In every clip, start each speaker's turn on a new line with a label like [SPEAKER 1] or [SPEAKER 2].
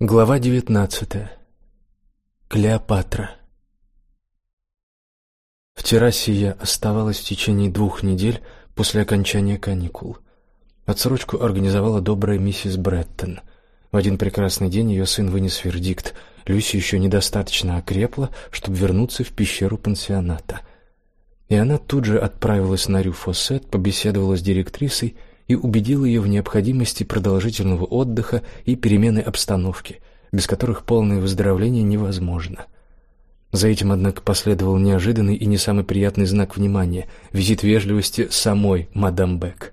[SPEAKER 1] Глава девятнадцатая. Клеопатра. В террасе я оставалась в течение двух недель после окончания каникул. Отсрочку организовала добрая миссис Бреттон. В один прекрасный день ее сын вынес вердикт: Люси еще недостаточно окрепла, чтобы вернуться в пещеру пансионата. И она тут же отправилась на Рю-Фоссет, побеседовала с директрисой и убедил ее в необходимости продолжительного отдыха и перемены обстановки, без которых полное выздоровление невозможно. За этим, однако, последовал неожиданный и не самый приятный знак внимания визит вежливости самой мадам Бек.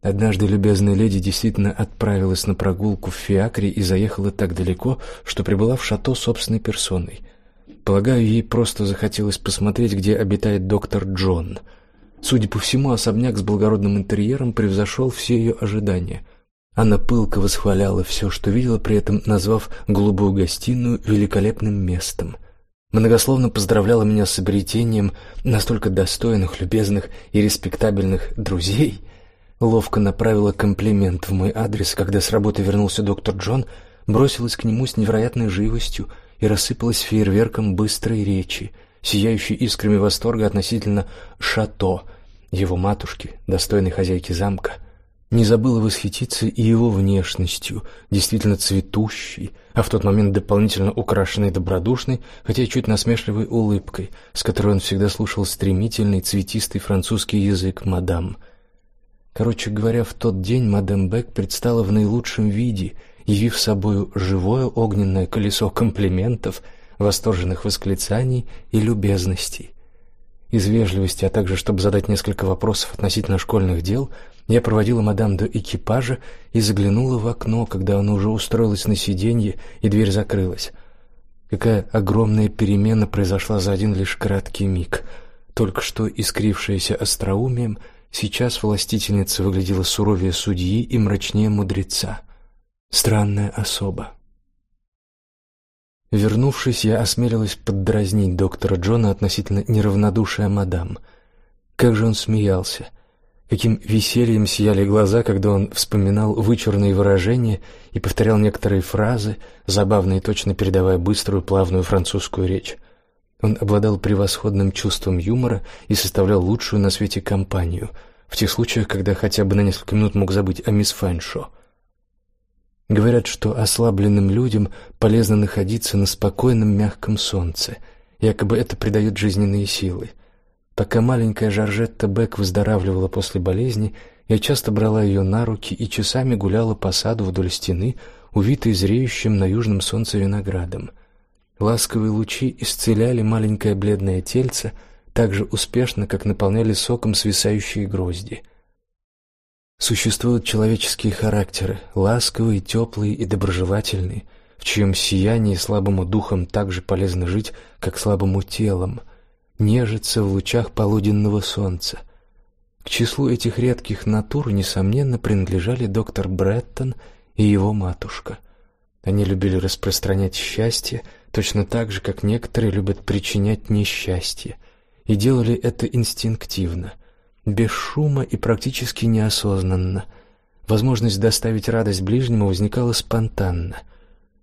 [SPEAKER 1] Однажды любезная леди действительно отправилась на прогулку в фиакре и заехала так далеко, что прибыла в шато собственной персоной. Полагаю, ей просто захотелось посмотреть, где обитает доктор Джон — Судя по всему, особняк с благородным интерьером превзошел все ее ожидания. Она пылко восхваляла все, что видела, при этом назвав голубую гостиную великолепным местом. Многословно поздравляла меня с обретением настолько достойных, любезных и респектабельных друзей. Ловко направила комплимент в мой адрес, когда с работы вернулся доктор Джон, бросилась к нему с невероятной живостью и рассыпалась фейерверком быстрой речи, сияющей искрами восторга относительно шато, его матушки, достойной хозяйки замка, не забыла восхититься и его внешностью, действительно цветущей, а в тот момент дополнительно украшенной добродушной, хотя и чуть насмешливой улыбкой, с которой он всегда слушал стремительный цветистый французский язык мадам. Короче говоря, в тот день мадам Бек предстала в наилучшем виде, явив собою живое огненное колесо комплиментов, восторженных восклицаний и любезностей. Из вежливости, а также чтобы задать несколько вопросов относительно школьных дел, я проводила мадам до экипажа и заглянула в окно, когда она уже устроилась на сиденье и дверь закрылась. Какая огромная перемена произошла за один лишь краткий миг. Только что искрившаяся остроумием, сейчас властительница выглядела суровее судьи и мрачнее мудреца. Странная особа. Вернувшись, я осмелилась поддразнить доктора Джона относительно неравнодушия мадам. Как же он смеялся! Каким весельем сияли глаза, когда он вспоминал вычурные выражения и повторял некоторые фразы, забавно и точно передавая быструю, плавную французскую речь. Он обладал превосходным чувством юмора и составлял лучшую на свете компанию в тех случаях, когда хотя бы на несколько минут мог забыть о мисс Фэншо. Говорят, что ослабленным людям полезно находиться на спокойном мягком солнце. Якобы это придает жизненные силы. Пока маленькая Жоржетта Бек выздоравливала после болезни, я часто брала ее на руки и часами гуляла по саду вдоль стены, увитой зреющим на южном солнце виноградом. Ласковые лучи исцеляли маленькое бледное тельце так же успешно, как наполняли соком свисающие грозди — Существуют человеческие характеры, ласковые, теплые и доброжелательные, в чьем сиянии слабому духом так же полезно жить, как слабому телом, нежиться в лучах полуденного солнца. К числу этих редких натур несомненно принадлежали доктор Бреттон и его матушка. Они любили распространять счастье, точно так же, как некоторые любят причинять несчастье, и делали это инстинктивно – без шума и практически неосознанно. Возможность доставить радость ближнему возникала спонтанно.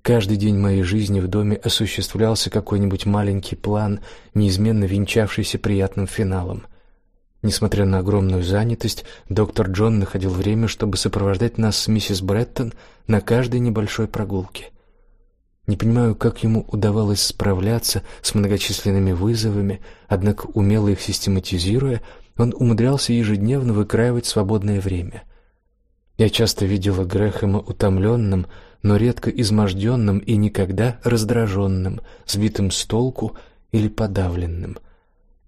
[SPEAKER 1] Каждый день моей жизни в доме осуществлялся какой-нибудь маленький план, неизменно венчавшийся приятным финалом. Несмотря на огромную занятость, доктор Джон находил время, чтобы сопровождать нас с миссис Бреттон на каждой небольшой прогулке. Не понимаю, как ему удавалось справляться с многочисленными вызовами, однако умело их систематизируя, он умудрялся ежедневно выкраивать свободное время. Я часто видела Грэхэма утомленным, но редко изможденным и никогда раздраженным, сбитым с толку или подавленным.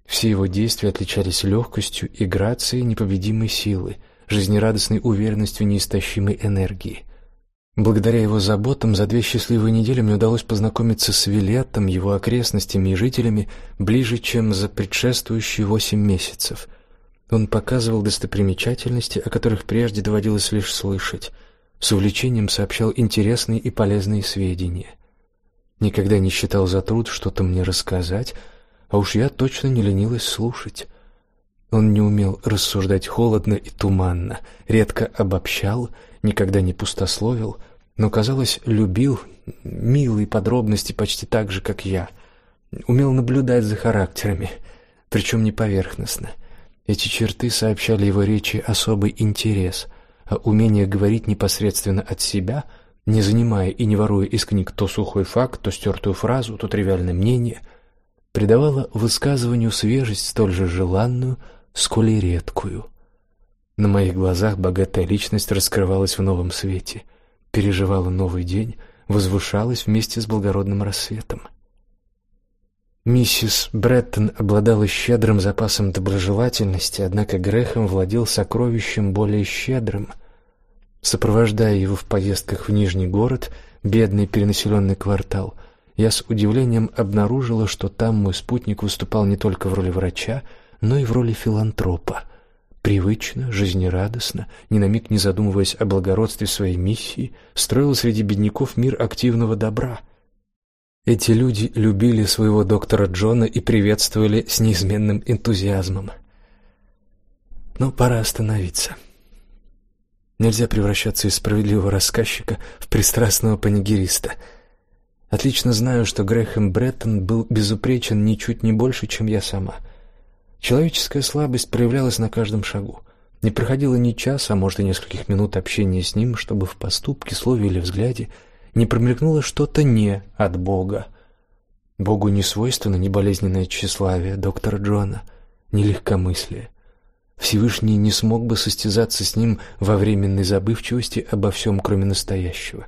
[SPEAKER 1] Все его действия отличались легкостью и грацией непобедимой силы, жизнерадостной уверенностью неистощимой энергии. Благодаря его заботам за две счастливые недели мне удалось познакомиться с Вилеттом, его окрестностями и жителями ближе, чем за предшествующие восемь месяцев. Он показывал достопримечательности, о которых прежде доводилось лишь слышать, с увлечением сообщал интересные и полезные сведения. Никогда не считал за труд что-то мне рассказать, а уж я точно не ленилась слушать. Он не умел рассуждать холодно и туманно, редко обобщал, никогда не пустословил, но, казалось, любил милые подробности почти так же, как я. Умел наблюдать за характерами, причем не поверхностно. Эти черты сообщали его речи особый интерес, а умение говорить непосредственно от себя, не занимая и не воруя из книг то сухой факт, то стертую фразу, то тривиальное мнение, придавало высказыванию свежесть столь же желанную, сколь и редкую. На моих глазах богатая личность раскрывалась в новом свете, переживала новый день, возвышалась вместе с благородным рассветом. Миссис Бреттон обладала щедрым запасом доброжелательности, однако Грехом владел сокровищем более щедрым. Сопровождая его в поездках в Нижний город, бедный перенаселенный квартал, я с удивлением обнаружила, что там мой спутник выступал не только в роли врача, но и в роли филантропа. Привычно, жизнерадостно, ни на миг не задумываясь о благородстве своей миссии, строил среди бедняков мир активного добра. Эти люди любили своего доктора Джона и приветствовали с неизменным энтузиазмом. Но пора остановиться. Нельзя превращаться из справедливого рассказчика в пристрастного панигериста. Отлично знаю, что Грэхэм Бреттон был безупречен ничуть не больше, чем я сама — Человеческая слабость проявлялась на каждом шагу. Не проходило ни часа, а может и нескольких минут общения с ним, чтобы в поступке, слове или взгляде не промелькнуло что-то не от Бога. Богу не свойственно ни болезненное тщеславие доктора Джона, ни легкомыслие. Всевышний не смог бы состязаться с ним во временной забывчивости обо всем, кроме настоящего.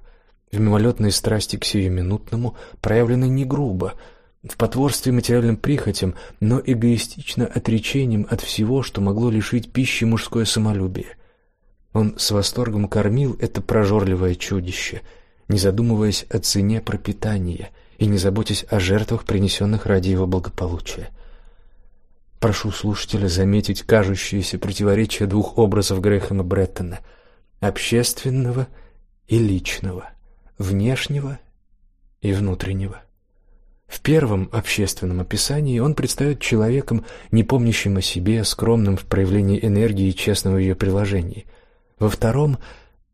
[SPEAKER 1] В мимолетной страсти к сиюминутному, проявленной не грубо, в потворстве материальным прихотям, но эгоистично отречением от всего, что могло лишить пищи мужское самолюбие. Он с восторгом кормил это прожорливое чудище, не задумываясь о цене пропитания и не заботясь о жертвах, принесенных ради его благополучия. Прошу слушателя заметить кажущееся противоречие двух образов Грэхэма Бреттона: общественного и личного, внешнего и внутреннего. В первом общественном описании он предстает человеком, не помнящим о себе, скромным в проявлении энергии и честным в ее приложении. Во втором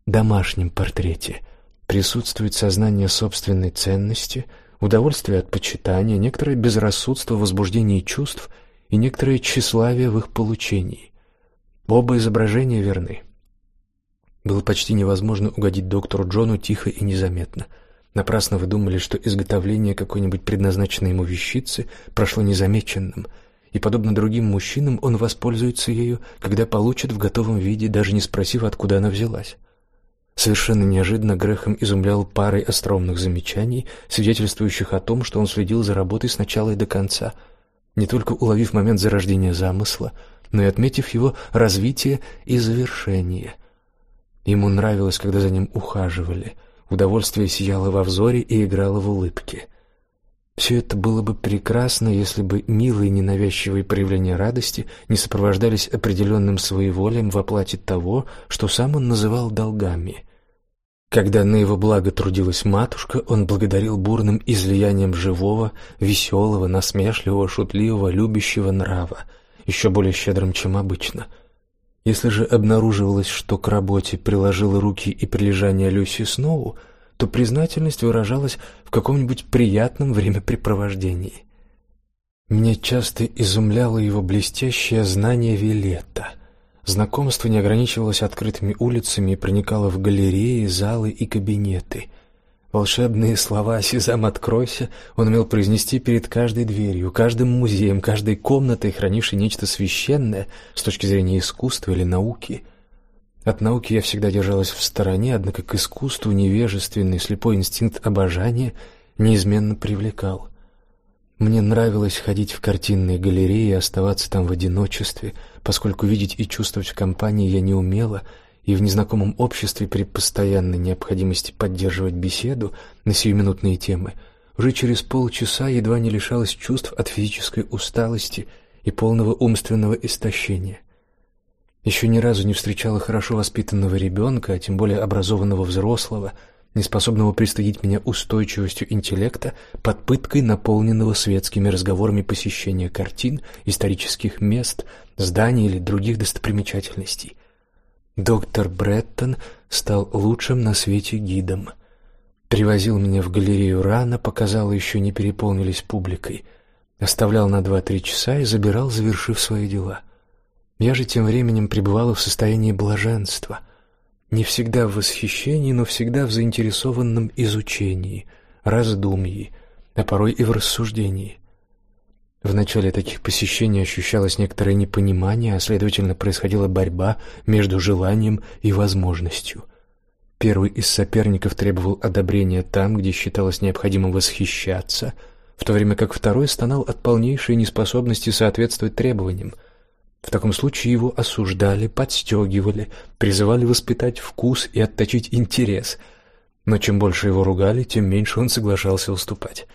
[SPEAKER 1] домашнем портрете присутствует сознание собственной ценности, удовольствие от почитания, некоторое безрассудство в возбуждении чувств и некоторое тщеславие в их получении. Оба изображения верны. Было почти невозможно угодить доктору Джону тихо и незаметно – Напрасно вы думали, что изготовление какой-нибудь предназначенной ему вещицы прошло незамеченным, и подобно другим мужчинам он воспользуется ею, когда получит в готовом виде, даже не спросив, откуда она взялась. Совершенно неожиданно Грехом изумлял парой остроумных замечаний, свидетельствующих о том, что он следил за работой с начала и до конца, не только уловив момент зарождения замысла, но и отметив его развитие и завершение. Ему нравилось, когда за ним ухаживали — Удовольствие сияло во взоре и играло в улыбке. Все это было бы прекрасно, если бы милые ненавязчивые проявления радости не сопровождались определенным своеволием в оплате того, что сам он называл долгами. Когда на его благо трудилась матушка, он благодарил бурным излиянием живого, веселого, насмешливого, шутливого, любящего нрава, еще более щедрым, чем обычно — если же обнаруживалось, что к работе приложила руки и прилежание Люси Сноу, то признательность выражалась в каком-нибудь приятном времяпрепровождении. Меня часто изумляло его блестящее знание Вилета. Знакомство не ограничивалось открытыми улицами и проникало в галереи, залы и кабинеты — Волшебные слова «Сезам, откройся» он умел произнести перед каждой дверью, каждым музеем, каждой комнатой, хранившей нечто священное с точки зрения искусства или науки. От науки я всегда держалась в стороне, однако к искусству невежественный, слепой инстинкт обожания неизменно привлекал. Мне нравилось ходить в картинные галереи и оставаться там в одиночестве, поскольку видеть и чувствовать в компании я не умела — и в незнакомом обществе при постоянной необходимости поддерживать беседу на сиюминутные темы уже через полчаса едва не лишалась чувств от физической усталости и полного умственного истощения. Еще ни разу не встречала хорошо воспитанного ребенка, а тем более образованного взрослого, не способного пристыдить меня устойчивостью интеллекта под пыткой наполненного светскими разговорами посещения картин, исторических мест, зданий или других достопримечательностей. Доктор Бреттон стал лучшим на свете гидом. Привозил меня в галерею рано, показал еще не переполнились публикой. Оставлял на два-три часа и забирал, завершив свои дела. Я же тем временем пребывала в состоянии блаженства. Не всегда в восхищении, но всегда в заинтересованном изучении, раздумье, а порой и в рассуждении. В начале таких посещений ощущалось некоторое непонимание, а следовательно происходила борьба между желанием и возможностью. Первый из соперников требовал одобрения там, где считалось необходимым восхищаться, в то время как второй стонал от полнейшей неспособности соответствовать требованиям. В таком случае его осуждали, подстегивали, призывали воспитать вкус и отточить интерес. Но чем больше его ругали, тем меньше он соглашался уступать.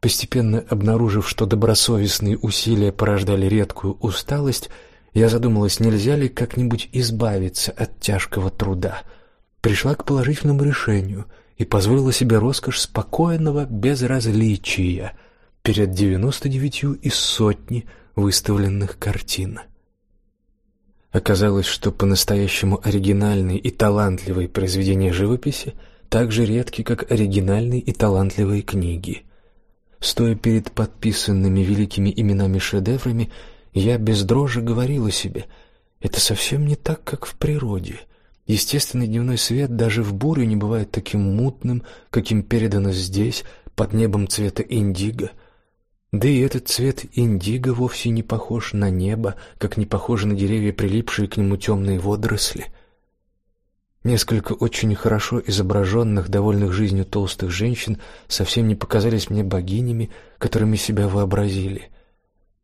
[SPEAKER 1] Постепенно обнаружив, что добросовестные усилия порождали редкую усталость, я задумалась, нельзя ли как-нибудь избавиться от тяжкого труда. Пришла к положительному решению и позволила себе роскошь спокойного безразличия перед девяносто девятью из сотни выставленных картин. Оказалось, что по-настоящему оригинальные и талантливые произведения живописи так же редки, как оригинальные и талантливые книги. Стоя перед подписанными великими именами-шедеврами, я без дрожи говорила себе: это совсем не так, как в природе. Естественный дневной свет даже в бурю не бывает таким мутным, каким передано здесь, под небом цвета индиго. Да и этот цвет индиго вовсе не похож на небо, как не похожи на деревья прилипшие к нему темные водоросли. Несколько очень хорошо изображенных, довольных жизнью толстых женщин совсем не показались мне богинями, которыми себя вообразили.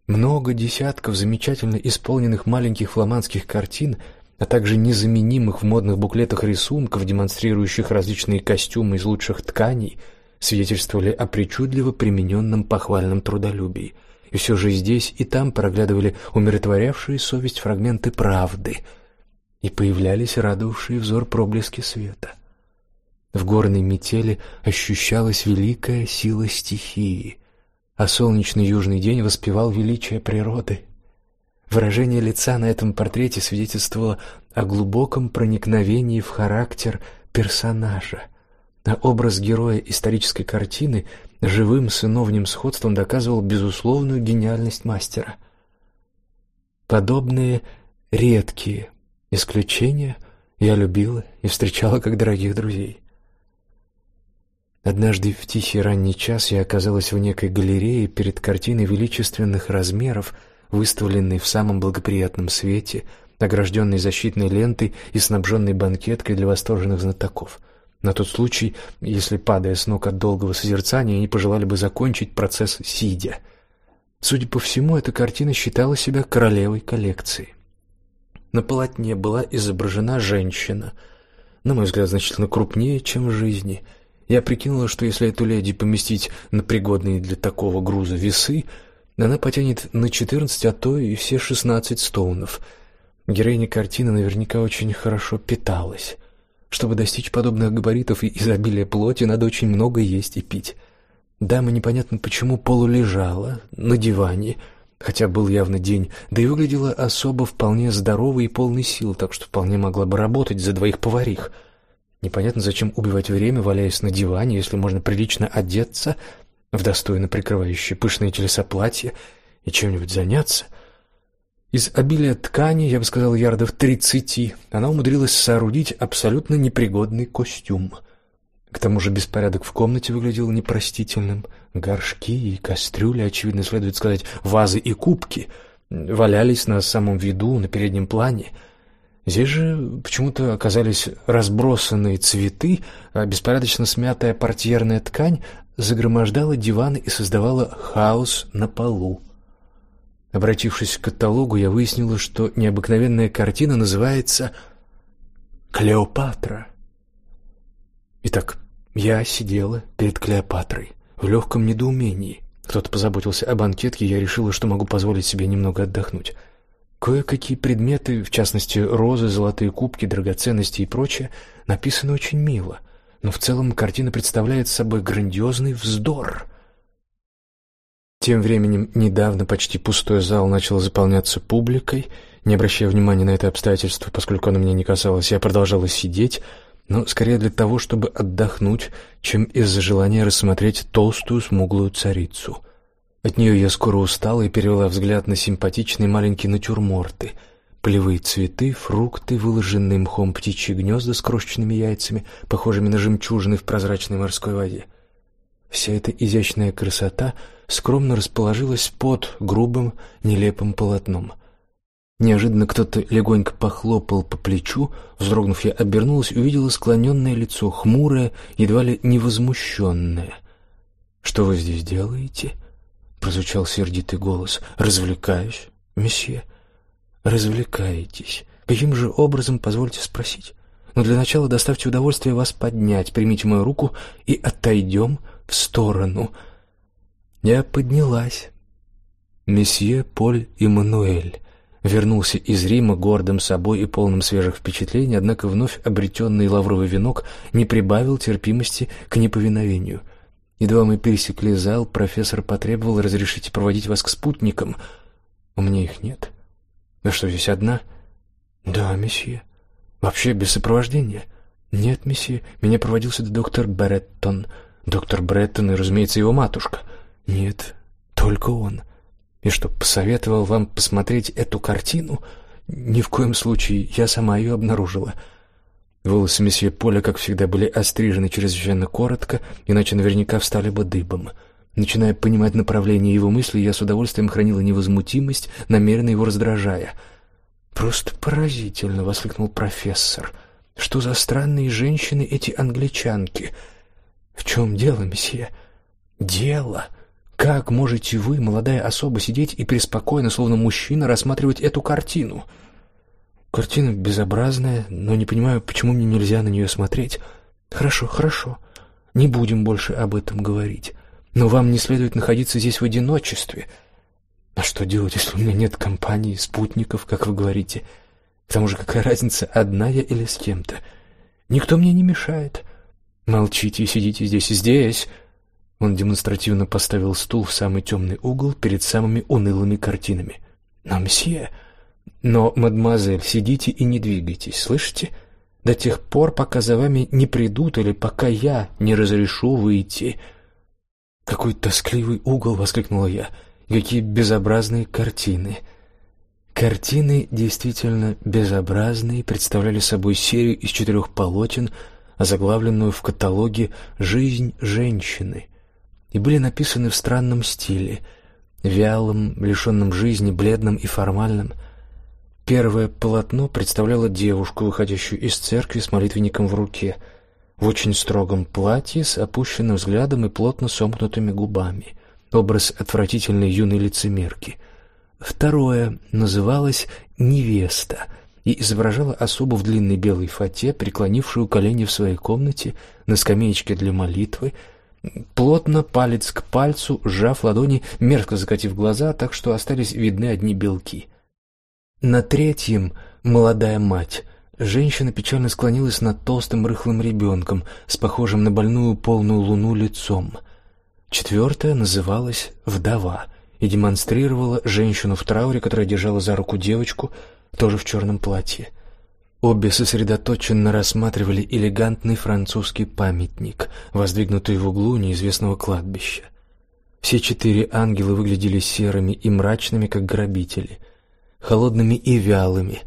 [SPEAKER 1] Много десятков замечательно исполненных маленьких фламандских картин, а также незаменимых в модных буклетах рисунков, демонстрирующих различные костюмы из лучших тканей, свидетельствовали о причудливо примененном похвальном трудолюбии. И все же здесь и там проглядывали умиротворявшие совесть фрагменты правды — и появлялись радовавшие взор проблески света. В горной метели ощущалась великая сила стихии, а солнечный южный день воспевал величие природы. Выражение лица на этом портрете свидетельствовало о глубоком проникновении в характер персонажа, а образ героя исторической картины живым сыновним сходством доказывал безусловную гениальность мастера. Подобные редкие Исключения я любила и встречала как дорогих друзей. Однажды в тихий ранний час я оказалась в некой галерее перед картиной величественных размеров, выставленной в самом благоприятном свете, огражденной защитной лентой и снабженной банкеткой для восторженных знатоков. На тот случай, если падая с ног от долгого созерцания, они пожелали бы закончить процесс сидя. Судя по всему, эта картина считала себя королевой коллекции. На полотне была изображена женщина, на мой взгляд, значительно крупнее, чем в жизни. Я прикинула, что если эту леди поместить на пригодные для такого груза весы, она потянет на четырнадцать, а то и все шестнадцать стоунов. Героиня картины наверняка очень хорошо питалась. Чтобы достичь подобных габаритов и изобилия плоти, надо очень много есть и пить. Дама непонятно почему полулежала на диване, хотя был явно день, да и выглядела особо вполне здоровой и полной сил, так что вполне могла бы работать за двоих поварих. Непонятно, зачем убивать время, валяясь на диване, если можно прилично одеться в достойно прикрывающее пышные телеса платье и чем-нибудь заняться. Из обилия ткани, я бы сказал, ярдов тридцати, она умудрилась соорудить абсолютно непригодный костюм — к тому же беспорядок в комнате выглядел непростительным. Горшки и кастрюли, очевидно, следует сказать, вазы и кубки валялись на самом виду, на переднем плане. Здесь же почему-то оказались разбросанные цветы, а беспорядочно смятая портьерная ткань загромождала диваны и создавала хаос на полу. Обратившись к каталогу, я выяснила, что необыкновенная картина называется Клеопатра. Итак, я сидела перед Клеопатрой в легком недоумении. Кто-то позаботился о банкетке, я решила, что могу позволить себе немного отдохнуть. Кое-какие предметы, в частности, розы, золотые кубки, драгоценности и прочее, написаны очень мило, но в целом картина представляет собой грандиозный вздор. Тем временем недавно почти пустой зал начал заполняться публикой. Не обращая внимания на это обстоятельство, поскольку оно меня не касалось, я продолжала сидеть, но скорее для того, чтобы отдохнуть, чем из-за желания рассмотреть толстую смуглую царицу. От нее я скоро устала и перевела взгляд на симпатичные маленькие натюрморты, полевые цветы, фрукты, выложенные мхом птичьи гнезда с крошечными яйцами, похожими на жемчужины в прозрачной морской воде. Вся эта изящная красота скромно расположилась под грубым, нелепым полотном — Неожиданно кто-то легонько похлопал по плечу. Вздрогнув, я обернулась и увидела склоненное лицо, хмурое, едва ли невозмущенное. «Что вы здесь делаете?» — прозвучал сердитый голос. «Развлекаюсь, месье». «Развлекаетесь. Каким же образом, позвольте спросить? Но для начала доставьте удовольствие вас поднять, примите мою руку и отойдем в сторону». Я поднялась. «Месье Поль Эммануэль» вернулся из Рима гордым собой и полным свежих впечатлений, однако вновь обретенный лавровый венок не прибавил терпимости к неповиновению. Едва мы пересекли зал, профессор потребовал разрешить проводить вас к спутникам. У меня их нет. Да что здесь одна? Да, месье. Вообще без сопровождения? Нет, месье. Меня проводил сюда доктор Бреттон. Доктор Бреттон и, разумеется, его матушка. Нет, только он. И что, посоветовал вам посмотреть эту картину? Ни в коем случае, я сама ее обнаружила. Волосы месье Поля, как всегда, были острижены чрезвычайно коротко, иначе наверняка встали бы дыбом. Начиная понимать направление его мыслей, я с удовольствием хранила невозмутимость, намеренно его раздражая. «Просто поразительно!» — воскликнул профессор. «Что за странные женщины эти англичанки?» «В чем дело, месье?» «Дело!» Как можете вы, молодая особа, сидеть и преспокойно, словно мужчина, рассматривать эту картину? Картина безобразная, но не понимаю, почему мне нельзя на нее смотреть. Хорошо, хорошо. Не будем больше об этом говорить. Но вам не следует находиться здесь в одиночестве. А что делать, если у меня нет компании, спутников, как вы говорите? К тому же какая разница, одна я или с кем-то? Никто мне не мешает. Молчите и сидите здесь, здесь. Он демонстративно поставил стул в самый темный угол перед самыми унылыми картинами. «Но, мсье...» «Но, мадемуазель, сидите и не двигайтесь, слышите? До тех пор, пока за вами не придут или пока я не разрешу выйти». «Какой тоскливый угол!» — воскликнула я. «Какие безобразные картины!» Картины действительно безобразные, представляли собой серию из четырех полотен, озаглавленную в каталоге «Жизнь женщины», и были написаны в странном стиле, вялом, лишенном жизни, бледном и формальном. Первое полотно представляло девушку, выходящую из церкви с молитвенником в руке, в очень строгом платье с опущенным взглядом и плотно сомкнутыми губами. Образ отвратительной юной лицемерки. Второе называлось «Невеста» и изображало особу в длинной белой фате, преклонившую колени в своей комнате на скамеечке для молитвы, плотно, палец к пальцу, сжав ладони, мерзко закатив глаза, так что остались видны одни белки. На третьем молодая мать. Женщина печально склонилась над толстым рыхлым ребенком с похожим на больную полную луну лицом. Четвертая называлась вдова и демонстрировала женщину в трауре, которая держала за руку девочку, тоже в черном платье. Обе сосредоточенно рассматривали элегантный французский памятник, воздвигнутый в углу неизвестного кладбища. Все четыре ангела выглядели серыми и мрачными, как грабители, холодными и вялыми,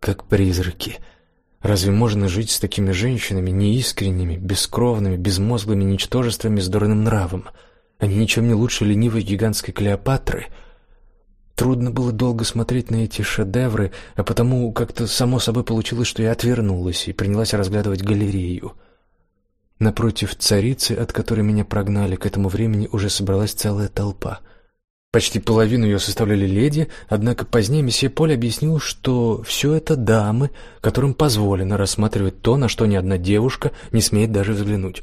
[SPEAKER 1] как призраки. Разве можно жить с такими женщинами, неискренними, бескровными, безмозглыми ничтожествами с дурным нравом? Они ничем не лучше ленивой гигантской Клеопатры — Трудно было долго смотреть на эти шедевры, а потому как-то само собой получилось, что я отвернулась и принялась разглядывать галерею. Напротив царицы, от которой меня прогнали, к этому времени уже собралась целая толпа. Почти половину ее составляли леди, однако позднее месье Поль объяснил, что все это дамы, которым позволено рассматривать то, на что ни одна девушка не смеет даже взглянуть.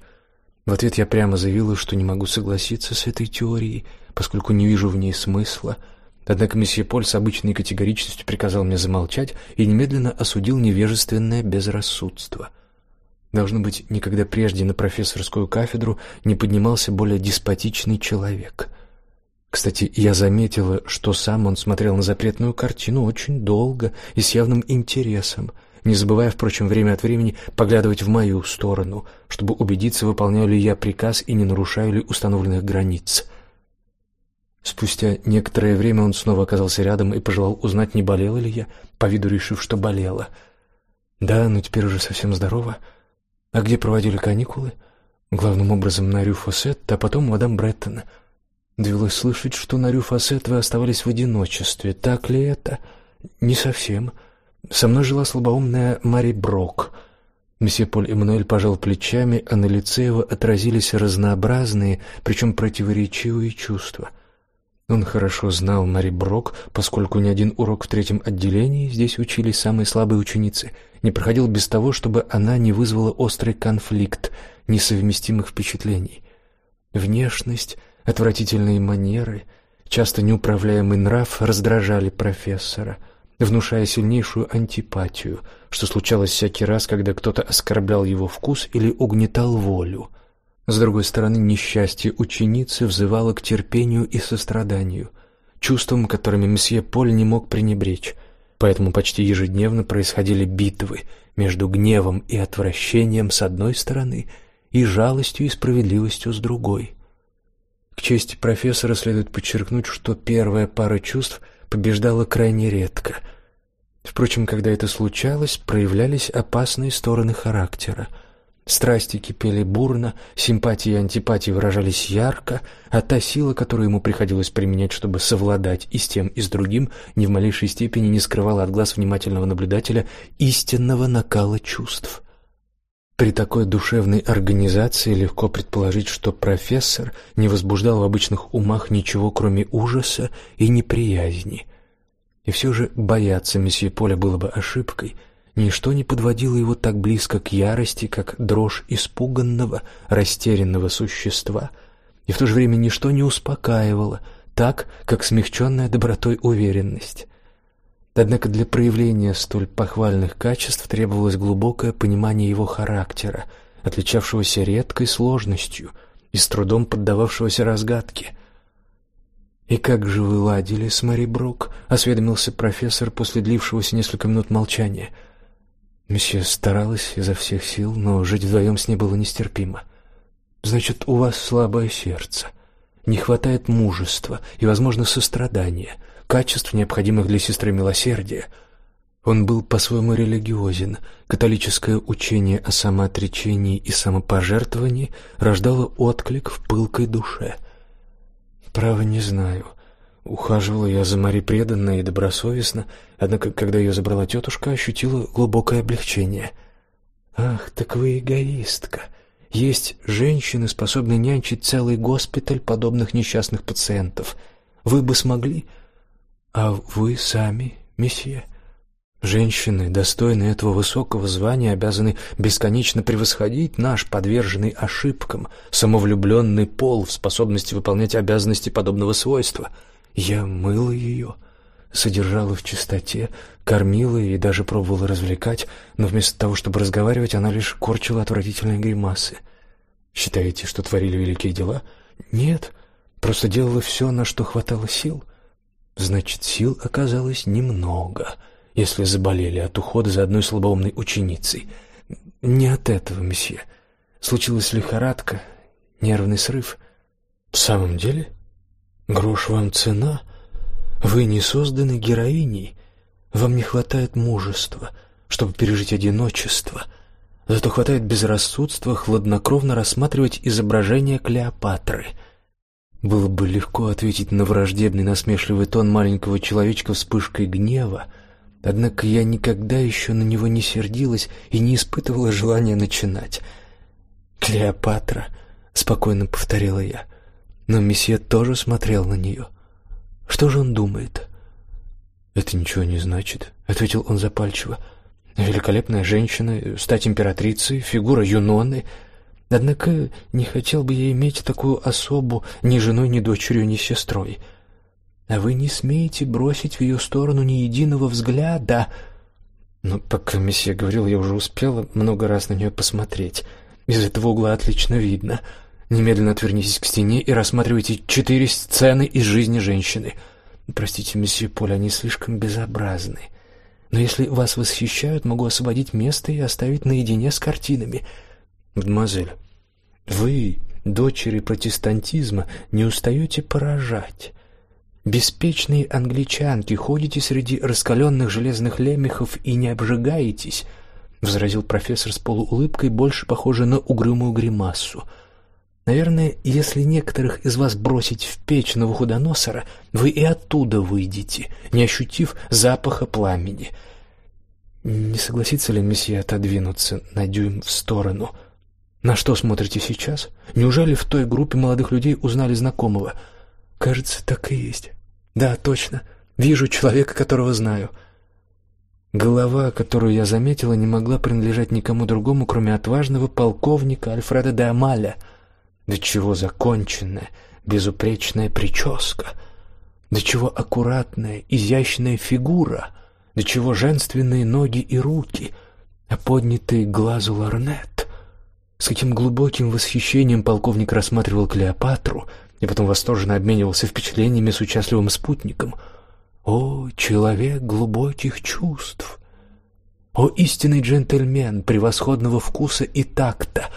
[SPEAKER 1] В ответ я прямо заявила, что не могу согласиться с этой теорией, поскольку не вижу в ней смысла — Однако месье Поль с обычной категоричностью приказал мне замолчать и немедленно осудил невежественное безрассудство. Должно быть, никогда прежде на профессорскую кафедру не поднимался более деспотичный человек. Кстати, я заметила, что сам он смотрел на запретную картину очень долго и с явным интересом, не забывая, впрочем, время от времени поглядывать в мою сторону, чтобы убедиться, выполняю ли я приказ и не нарушаю ли установленных границ. Спустя некоторое время он снова оказался рядом и пожелал узнать, не болела ли я, по виду решив, что болела. Да, но теперь уже совсем здорова. А где проводили каникулы? Главным образом на Рю-Фосет, а потом мадам Бреттон. Довелось слышать, что на Рю-Фосет вы оставались в одиночестве. Так ли это? Не совсем. Со мной жила слабоумная Мари Брок. Месье Поль Эммануэль пожал плечами, а на лице его отразились разнообразные, причем противоречивые чувства. Он хорошо знал Мари Брок, поскольку ни один урок в третьем отделении, здесь учились самые слабые ученицы, не проходил без того, чтобы она не вызвала острый конфликт несовместимых впечатлений. Внешность, отвратительные манеры, часто неуправляемый нрав раздражали профессора, внушая сильнейшую антипатию, что случалось всякий раз, когда кто-то оскорблял его вкус или угнетал волю. С другой стороны, несчастье ученицы взывало к терпению и состраданию, чувствам, которыми месье Поль не мог пренебречь. Поэтому почти ежедневно происходили битвы между гневом и отвращением с одной стороны и жалостью и справедливостью с другой. К чести профессора следует подчеркнуть, что первая пара чувств побеждала крайне редко. Впрочем, когда это случалось, проявлялись опасные стороны характера — Страсти кипели бурно, симпатии и антипатии выражались ярко, а та сила, которую ему приходилось применять, чтобы совладать и с тем, и с другим, ни в малейшей степени не скрывала от глаз внимательного наблюдателя истинного накала чувств. При такой душевной организации легко предположить, что профессор не возбуждал в обычных умах ничего, кроме ужаса и неприязни. И все же бояться месье Поля было бы ошибкой — Ничто не подводило его так близко к ярости, как дрожь испуганного, растерянного существа, и в то же время ничто не успокаивало, так, как смягченная добротой уверенность. Однако для проявления столь похвальных качеств требовалось глубокое понимание его характера, отличавшегося редкой сложностью и с трудом поддававшегося разгадке. «И как же вы ладили с Мэри Брок?» — осведомился профессор после длившегося несколько минут молчания — Месье старалась изо всех сил, но жить вдвоем с ней было нестерпимо. Значит, у вас слабое сердце. Не хватает мужества и, возможно, сострадания, качеств, необходимых для сестры милосердия. Он был по-своему религиозен. Католическое учение о самоотречении и самопожертвовании рождало отклик в пылкой душе. Право не знаю. Ухаживала я за Мари преданно и добросовестно, однако, когда ее забрала тетушка, ощутила глубокое облегчение. Ах, так вы эгоистка. Есть женщины, способные нянчить целый госпиталь подобных несчастных пациентов. Вы бы смогли? А вы сами, месье? Женщины, достойные этого высокого звания, обязаны бесконечно превосходить наш подверженный ошибкам самовлюбленный пол в способности выполнять обязанности подобного свойства — я мыла ее, содержала в чистоте, кормила и даже пробовала развлекать, но вместо того, чтобы разговаривать, она лишь корчила отвратительные гримасы. Считаете, что творили великие дела? Нет, просто делала все, на что хватало сил. Значит, сил оказалось немного, если заболели от ухода за одной слабоумной ученицей. Не от этого, месье. Случилась лихорадка, нервный срыв. В самом деле? Грош вам цена. Вы не созданы героиней. Вам не хватает мужества, чтобы пережить одиночество. Зато хватает безрассудства хладнокровно рассматривать изображение Клеопатры. Было бы легко ответить на враждебный насмешливый тон маленького человечка вспышкой гнева, однако я никогда еще на него не сердилась и не испытывала желания начинать. «Клеопатра», — спокойно повторила я, — но месье тоже смотрел на нее. Что же он думает? Это ничего не значит, ответил он запальчиво. Великолепная женщина, стать императрицей, фигура Юноны. Однако не хотел бы я иметь такую особу ни женой, ни дочерью, ни сестрой. А вы не смеете бросить в ее сторону ни единого взгляда. Но пока месье говорил, я уже успела много раз на нее посмотреть. Из этого угла отлично видно. Немедленно отвернитесь к стене и рассматривайте четыре сцены из жизни женщины. Простите, месье Поль, они слишком безобразны. Но если вас восхищают, могу освободить место и оставить наедине с картинами. Мадемуазель, вы, дочери протестантизма, не устаете поражать. Беспечные англичанки, ходите среди раскаленных железных лемехов и не обжигаетесь, возразил профессор с полуулыбкой, больше похожей на угрюмую гримасу. Наверное, если некоторых из вас бросить в печь Навуходоносора, вы и оттуда выйдете, не ощутив запаха пламени. Не согласится ли месье отодвинуться на дюйм в сторону? На что смотрите сейчас? Неужели в той группе молодых людей узнали знакомого? Кажется, так и есть. Да, точно. Вижу человека, которого знаю. Голова, которую я заметила, не могла принадлежать никому другому, кроме отважного полковника Альфреда де Амаля. Да чего законченная, безупречная прическа. Да чего аккуратная, изящная фигура. Да чего женственные ноги и руки, а поднятый глазу лорнет. С каким глубоким восхищением полковник рассматривал Клеопатру и потом восторженно обменивался впечатлениями с участливым спутником. О, человек глубоких чувств! О, истинный джентльмен превосходного вкуса и такта!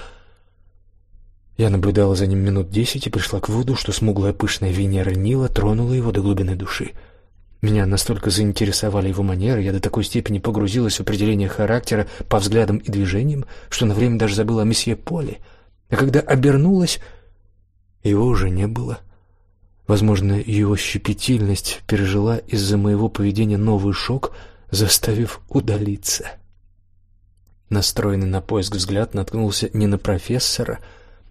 [SPEAKER 1] Я наблюдала за ним минут десять и пришла к выводу, что смуглая пышная Венера Нила тронула его до глубины души. Меня настолько заинтересовали его манеры, я до такой степени погрузилась в определение характера по взглядам и движениям, что на время даже забыла о месье Поле. А когда обернулась, его уже не было. Возможно, его щепетильность пережила из-за моего поведения новый шок, заставив удалиться. Настроенный на поиск взгляд наткнулся не на профессора,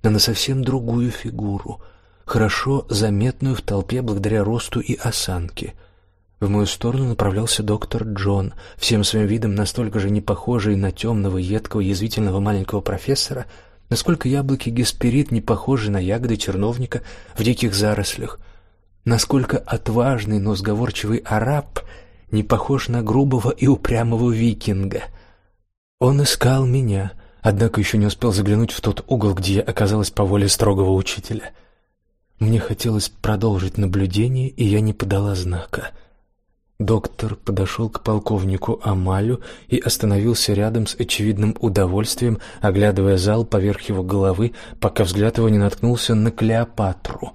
[SPEAKER 1] а на совсем другую фигуру, хорошо заметную в толпе благодаря росту и осанке. В мою сторону направлялся доктор Джон, всем своим видом настолько же не похожий на темного, едкого, язвительного маленького профессора, насколько яблоки Гесперид не похожи на ягоды черновника в диких зарослях, насколько отважный, но сговорчивый араб не похож на грубого и упрямого викинга. Он искал меня, однако еще не успел заглянуть в тот угол, где я оказалась по воле строгого учителя. Мне хотелось продолжить наблюдение, и я не подала знака. Доктор подошел к полковнику Амалю и остановился рядом с очевидным удовольствием, оглядывая зал поверх его головы, пока взгляд его не наткнулся на Клеопатру.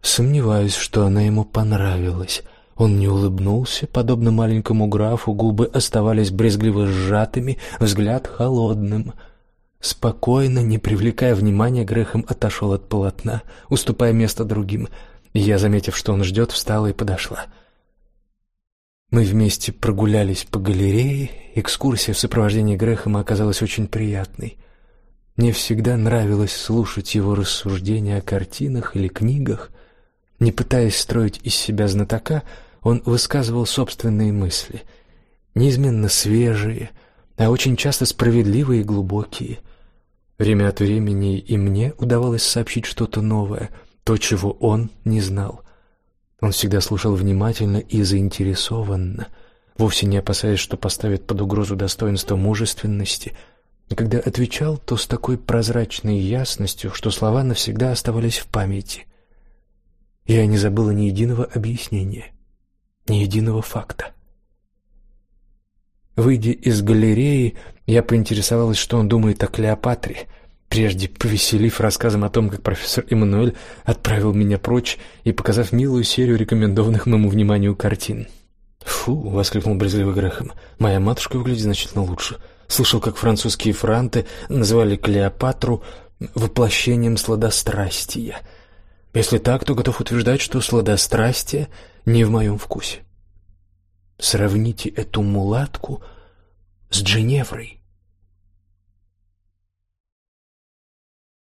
[SPEAKER 1] Сомневаюсь, что она ему понравилась. Он не улыбнулся, подобно маленькому графу, губы оставались брезгливо сжатыми, взгляд холодным. Спокойно, не привлекая внимания, Грехом отошел от полотна, уступая место другим. Я, заметив, что он ждет, встала и подошла. — мы вместе прогулялись по галерее. Экскурсия в сопровождении Грэхэма оказалась очень приятной. Мне всегда нравилось слушать его рассуждения о картинах или книгах. Не пытаясь строить из себя знатока, он высказывал собственные мысли, неизменно свежие, а очень часто справедливые и глубокие. Время от времени и мне удавалось сообщить что-то новое, то, чего он не знал. Он всегда слушал внимательно и заинтересованно, вовсе не опасаясь, что поставит под угрозу достоинство мужественности. И когда отвечал, то с такой прозрачной ясностью, что слова навсегда оставались в памяти. Я не забыла ни единого объяснения, ни единого факта. Выйдя из галереи, я поинтересовалась, что он думает о Клеопатре — прежде повеселив рассказом о том, как профессор Эммануэль отправил меня прочь и показав милую серию рекомендованных моему вниманию картин. «Фу!» — воскликнул брезгливый Грэхэм. «Моя матушка выглядит значительно лучше. Слышал, как французские франты называли Клеопатру воплощением сладострастия. Если так, то готов утверждать, что сладострастие не в моем вкусе. Сравните эту мулатку с Дженеврой».